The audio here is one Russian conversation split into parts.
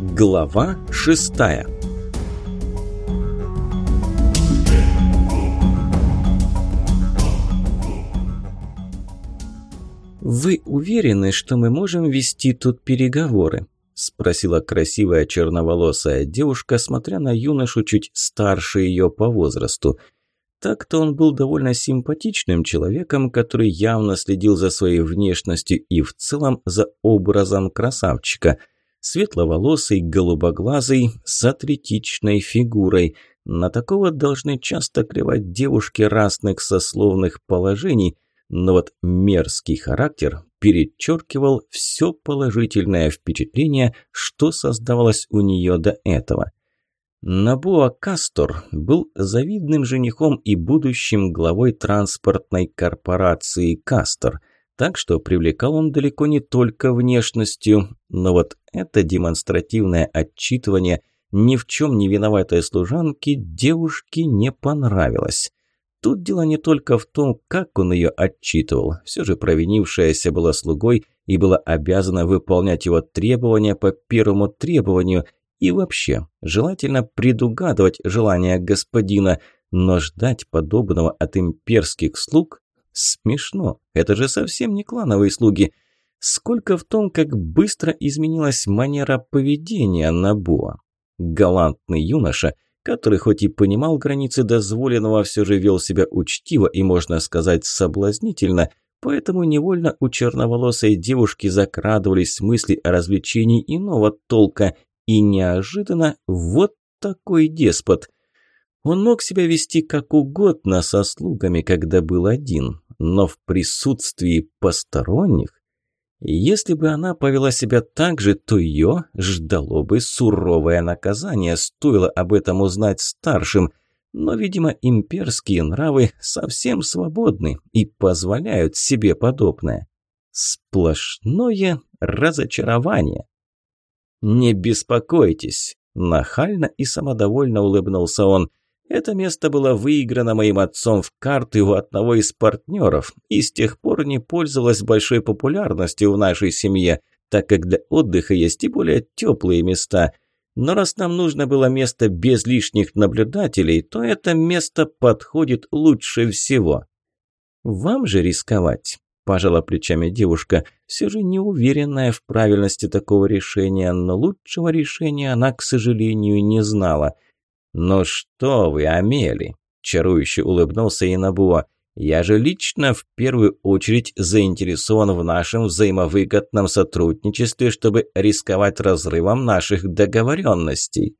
Глава шестая «Вы уверены, что мы можем вести тут переговоры?» – спросила красивая черноволосая девушка, смотря на юношу чуть старше ее по возрасту. Так-то он был довольно симпатичным человеком, который явно следил за своей внешностью и в целом за образом красавчика. Светловолосый, голубоглазый, с атлетичной фигурой. На такого должны часто клевать девушки разных сословных положений, но вот мерзкий характер перечеркивал все положительное впечатление, что создавалось у нее до этого. Набуа Кастор был завидным женихом и будущим главой транспортной корпорации «Кастор», так что привлекал он далеко не только внешностью, но вот это демонстративное отчитывание ни в чем не виноватой служанки девушке не понравилось. Тут дело не только в том, как он ее отчитывал. Все же провинившаяся была слугой и была обязана выполнять его требования по первому требованию. И вообще, желательно предугадывать желания господина, но ждать подобного от имперских слуг смешно. Это же совсем не клановые слуги. Сколько в том, как быстро изменилась манера поведения Набуа. Галантный юноша – который хоть и понимал границы дозволенного, все же вел себя учтиво и, можно сказать, соблазнительно, поэтому невольно у черноволосой девушки закрадывались мысли о развлечении иного толка, и неожиданно вот такой деспот. Он мог себя вести как угодно со слугами, когда был один, но в присутствии посторонних если бы она повела себя так же, то ее ждало бы суровое наказание, стоило об этом узнать старшим. Но, видимо, имперские нравы совсем свободны и позволяют себе подобное. Сплошное разочарование. «Не беспокойтесь», – нахально и самодовольно улыбнулся он – это место было выиграно моим отцом в карты у одного из партнеров и с тех пор не пользовалось большой популярностью в нашей семье, так как для отдыха есть и более теплые места. Но раз нам нужно было место без лишних наблюдателей, то это место подходит лучше всего. Вам же рисковать, пожала плечами девушка, все же не уверенная в правильности такого решения, но лучшего решения она, к сожалению, не знала – «Ну что вы, Амели!» – чарующе улыбнулся Инабуа. «Я же лично в первую очередь заинтересован в нашем взаимовыгодном сотрудничестве, чтобы рисковать разрывом наших договоренностей».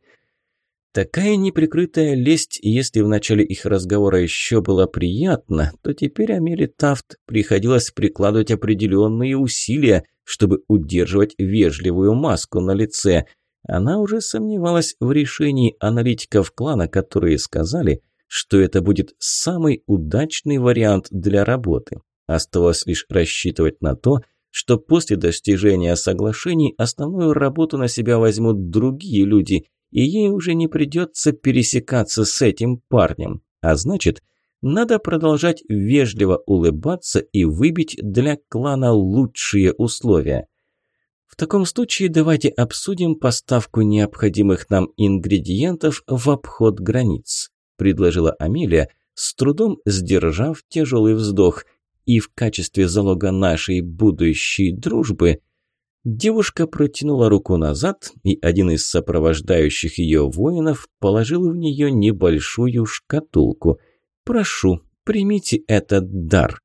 Такая неприкрытая лесть, если в начале их разговора еще было приятно, то теперь Амели Тафт приходилось прикладывать определенные усилия, чтобы удерживать вежливую маску на лице – она уже сомневалась в решении аналитиков клана, которые сказали, что это будет самый удачный вариант для работы. Оставалось лишь рассчитывать на то, что после достижения соглашений основную работу на себя возьмут другие люди, и ей уже не придется пересекаться с этим парнем. А значит, надо продолжать вежливо улыбаться и выбить для клана лучшие условия. В таком случае давайте обсудим поставку необходимых нам ингредиентов в обход границ, предложила Амелия, с трудом сдержав тяжелый вздох. И в качестве залога нашей будущей дружбы девушка протянула руку назад, и один из сопровождающих ее воинов положил в нее небольшую шкатулку. «Прошу, примите этот дар».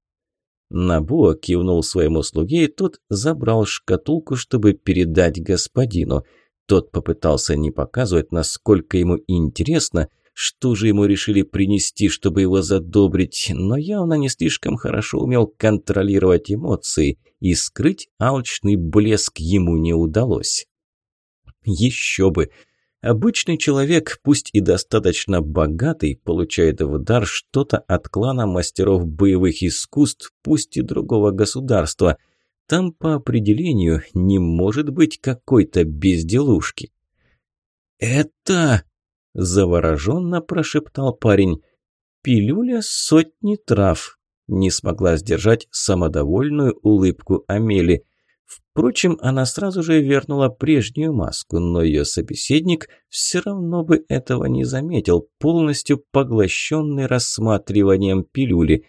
Набуа кивнул своему слуге, и тот забрал шкатулку, чтобы передать господину. Тот попытался не показывать, насколько ему интересно, что же ему решили принести, чтобы его задобрить, но явно не слишком хорошо умел контролировать эмоции, и скрыть алчный блеск ему не удалось. Еще бы! Обычный человек, пусть и достаточно богатый, получает в дар что-то от клана мастеров боевых искусств, пусть и другого государства. Там по определению не может быть какой-то безделушки. «Это...» – завороженно прошептал парень. «Пилюля сотни трав», – не смогла сдержать самодовольную улыбку Амели – Впрочем, она сразу же вернула прежнюю маску, но ее собеседник все равно бы этого не заметил, полностью поглощенный рассматриванием пилюли.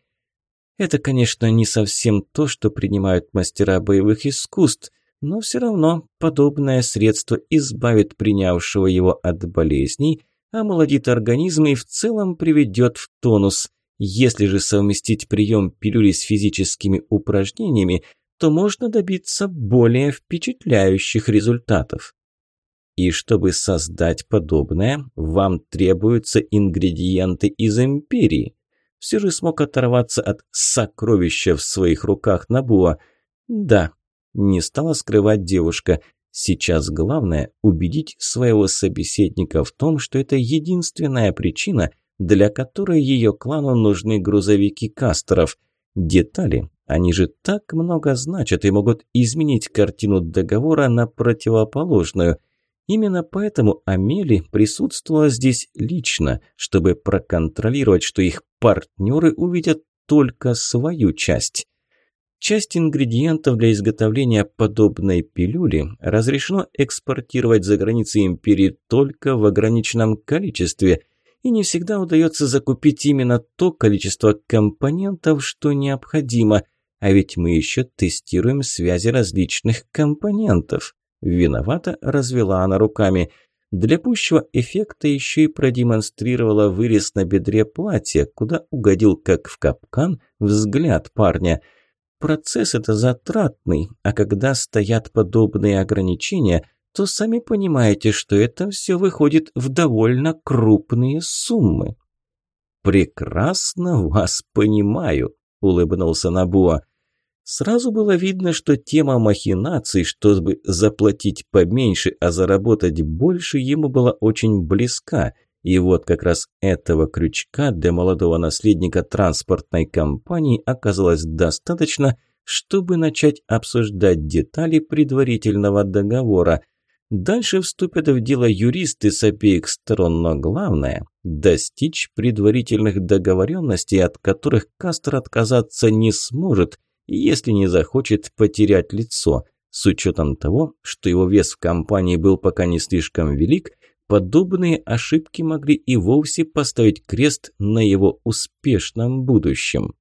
Это, конечно, не совсем то, что принимают мастера боевых искусств, но все равно подобное средство избавит принявшего его от болезней, омолодит организм и в целом приведет в тонус. Если же совместить прием пилюли с физическими упражнениями, то можно добиться более впечатляющих результатов. И чтобы создать подобное, вам требуются ингредиенты из империи. Все же смог оторваться от сокровища в своих руках Набуа. Да, не стала скрывать девушка. Сейчас главное – убедить своего собеседника в том, что это единственная причина, для которой ее клану нужны грузовики кастеров. Детали они же так много значат и могут изменить картину договора на противоположную. Именно поэтому Амели присутствовала здесь лично, чтобы проконтролировать, что их партнеры увидят только свою часть. Часть ингредиентов для изготовления подобной пилюли разрешено экспортировать за границы империи только в ограниченном количестве, и не всегда удается закупить именно то количество компонентов, что необходимо – а ведь мы еще тестируем связи различных компонентов. Виновато развела она руками. Для пущего эффекта еще и продемонстрировала вырез на бедре платья, куда угодил как в капкан взгляд парня. Процесс это затратный, а когда стоят подобные ограничения, то сами понимаете, что это все выходит в довольно крупные суммы. «Прекрасно вас понимаю», – улыбнулся Набуа. Сразу было видно, что тема махинаций, чтобы заплатить поменьше, а заработать больше, ему была очень близка. И вот как раз этого крючка для молодого наследника транспортной компании оказалось достаточно, чтобы начать обсуждать детали предварительного договора. Дальше вступят в дело юристы с обеих сторон, но главное – достичь предварительных договоренностей, от которых Кастер отказаться не сможет – если не захочет потерять лицо. С учетом того, что его вес в компании был пока не слишком велик, подобные ошибки могли и вовсе поставить крест на его успешном будущем.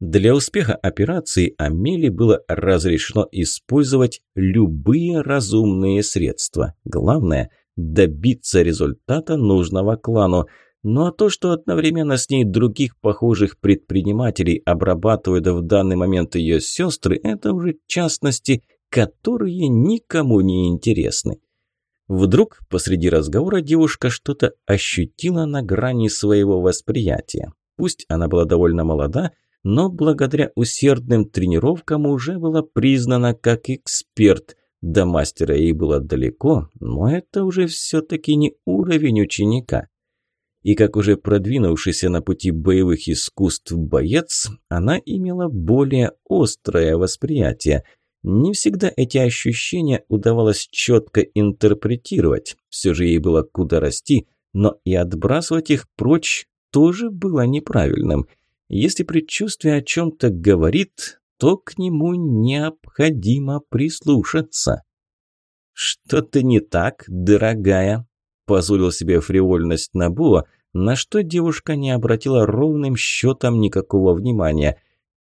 Для успеха операции Амели было разрешено использовать любые разумные средства. Главное – добиться результата нужного клану – ну а то, что одновременно с ней других похожих предпринимателей обрабатывают в данный момент ее сестры, это уже частности, которые никому не интересны. Вдруг посреди разговора девушка что-то ощутила на грани своего восприятия. Пусть она была довольно молода, но благодаря усердным тренировкам уже была признана как эксперт. До мастера ей было далеко, но это уже все-таки не уровень ученика и как уже продвинувшийся на пути боевых искусств боец, она имела более острое восприятие. Не всегда эти ощущения удавалось четко интерпретировать, все же ей было куда расти, но и отбрасывать их прочь тоже было неправильным. Если предчувствие о чем-то говорит, то к нему необходимо прислушаться. «Что-то не так, дорогая?» позволил себе фривольность Набуа, на что девушка не обратила ровным счетом никакого внимания.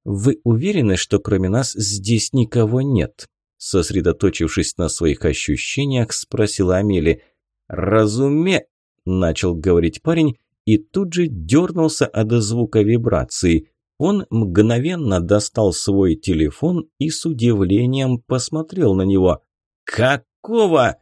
«Вы уверены, что кроме нас здесь никого нет?» Сосредоточившись на своих ощущениях, спросила Амели. «Разуме...» – начал говорить парень и тут же дернулся от звука вибрации. Он мгновенно достал свой телефон и с удивлением посмотрел на него. «Какого?»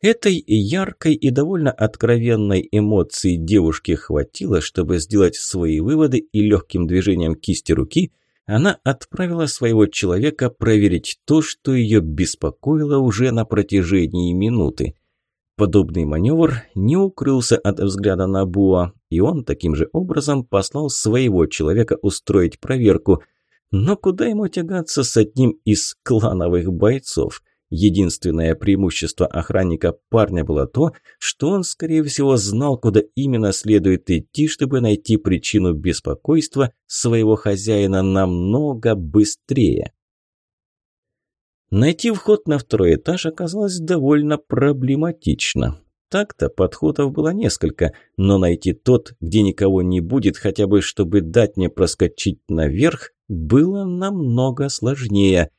Этой яркой и довольно откровенной эмоции девушке хватило, чтобы сделать свои выводы и легким движением кисти руки она отправила своего человека проверить то, что ее беспокоило уже на протяжении минуты. Подобный маневр не укрылся от взгляда на Буа, и он таким же образом послал своего человека устроить проверку. Но куда ему тягаться с одним из клановых бойцов? Единственное преимущество охранника парня было то, что он, скорее всего, знал, куда именно следует идти, чтобы найти причину беспокойства своего хозяина намного быстрее. Найти вход на второй этаж оказалось довольно проблематично. Так-то подходов было несколько, но найти тот, где никого не будет, хотя бы чтобы дать мне проскочить наверх, было намного сложнее.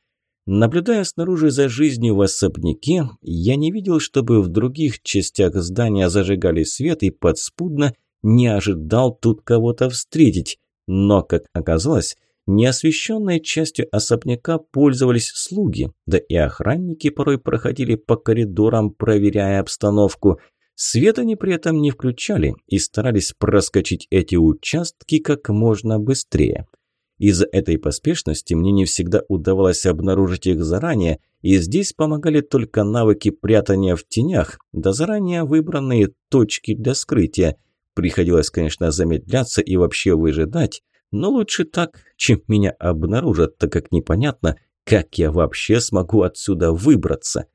Наблюдая снаружи за жизнью в особняке, я не видел, чтобы в других частях здания зажигали свет и подспудно не ожидал тут кого-то встретить. Но, как оказалось, Неосвещенной частью особняка пользовались слуги, да и охранники порой проходили по коридорам, проверяя обстановку. Свет они при этом не включали и старались проскочить эти участки как можно быстрее. Из-за этой поспешности мне не всегда удавалось обнаружить их заранее, и здесь помогали только навыки прятания в тенях, да заранее выбранные точки для скрытия. Приходилось, конечно, замедляться и вообще выжидать, но лучше так, чем меня обнаружат, так как непонятно, как я вообще смогу отсюда выбраться.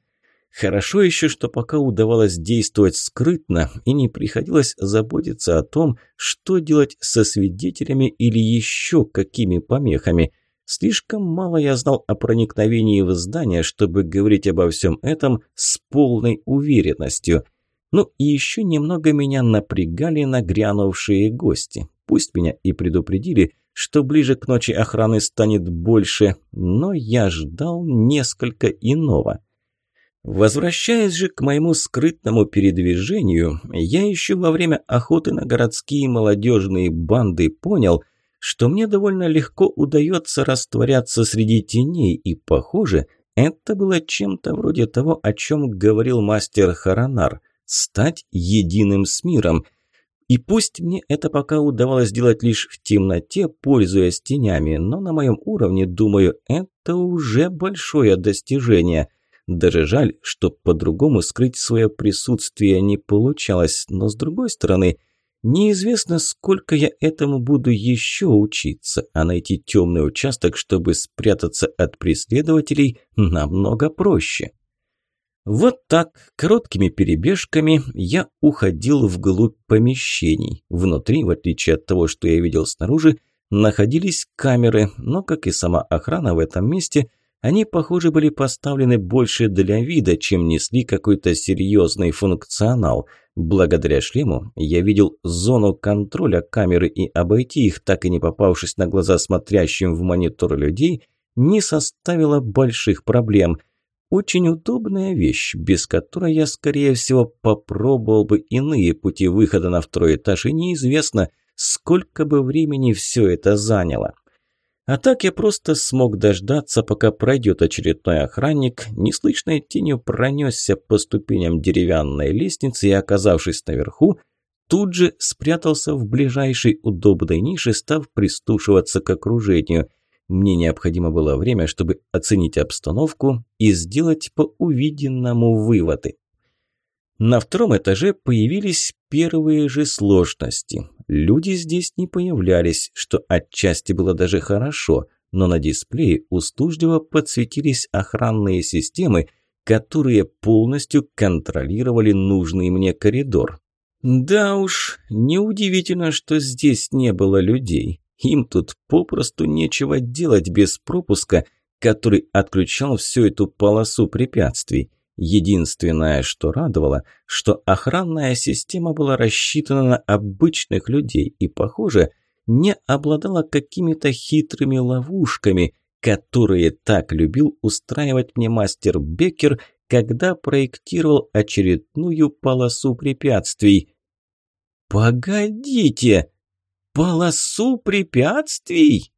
Хорошо еще, что пока удавалось действовать скрытно и не приходилось заботиться о том, что делать со свидетелями или еще какими помехами. Слишком мало я знал о проникновении в здание, чтобы говорить обо всем этом с полной уверенностью. Ну и еще немного меня напрягали нагрянувшие гости. Пусть меня и предупредили, что ближе к ночи охраны станет больше, но я ждал несколько иного. Возвращаясь же к моему скрытному передвижению, я еще во время охоты на городские молодежные банды понял, что мне довольно легко удается растворяться среди теней, и, похоже, это было чем-то вроде того, о чем говорил мастер Харанар – стать единым с миром – и пусть мне это пока удавалось делать лишь в темноте, пользуясь тенями, но на моем уровне, думаю, это уже большое достижение. Даже жаль, что по-другому скрыть свое присутствие не получалось, но с другой стороны, неизвестно, сколько я этому буду еще учиться, а найти темный участок, чтобы спрятаться от преследователей, намного проще. Вот так, короткими перебежками, я уходил вглубь помещений. Внутри, в отличие от того, что я видел снаружи, находились камеры, но, как и сама охрана в этом месте, они, похоже, были поставлены больше для вида, чем несли какой-то серьезный функционал. Благодаря шлему я видел зону контроля камеры и обойти их, так и не попавшись на глаза смотрящим в монитор людей, не составило больших проблем – очень удобная вещь, без которой я, скорее всего, попробовал бы иные пути выхода на второй этаж, и неизвестно, сколько бы времени все это заняло. А так я просто смог дождаться, пока пройдет очередной охранник, неслышной тенью пронесся по ступеням деревянной лестницы и, оказавшись наверху, тут же спрятался в ближайшей удобной нише, став пристушиваться к окружению – мне необходимо было время, чтобы оценить обстановку и сделать по увиденному выводы. На втором этаже появились первые же сложности. Люди здесь не появлялись, что отчасти было даже хорошо, но на дисплее услужливо подсветились охранные системы, которые полностью контролировали нужный мне коридор. Да уж, неудивительно, что здесь не было людей. Им тут попросту нечего делать без пропуска, который отключал всю эту полосу препятствий. Единственное, что радовало, что охранная система была рассчитана на обычных людей и, похоже, не обладала какими-то хитрыми ловушками, которые так любил устраивать мне мастер Беккер, когда проектировал очередную полосу препятствий. «Погодите!» «Полосу препятствий?»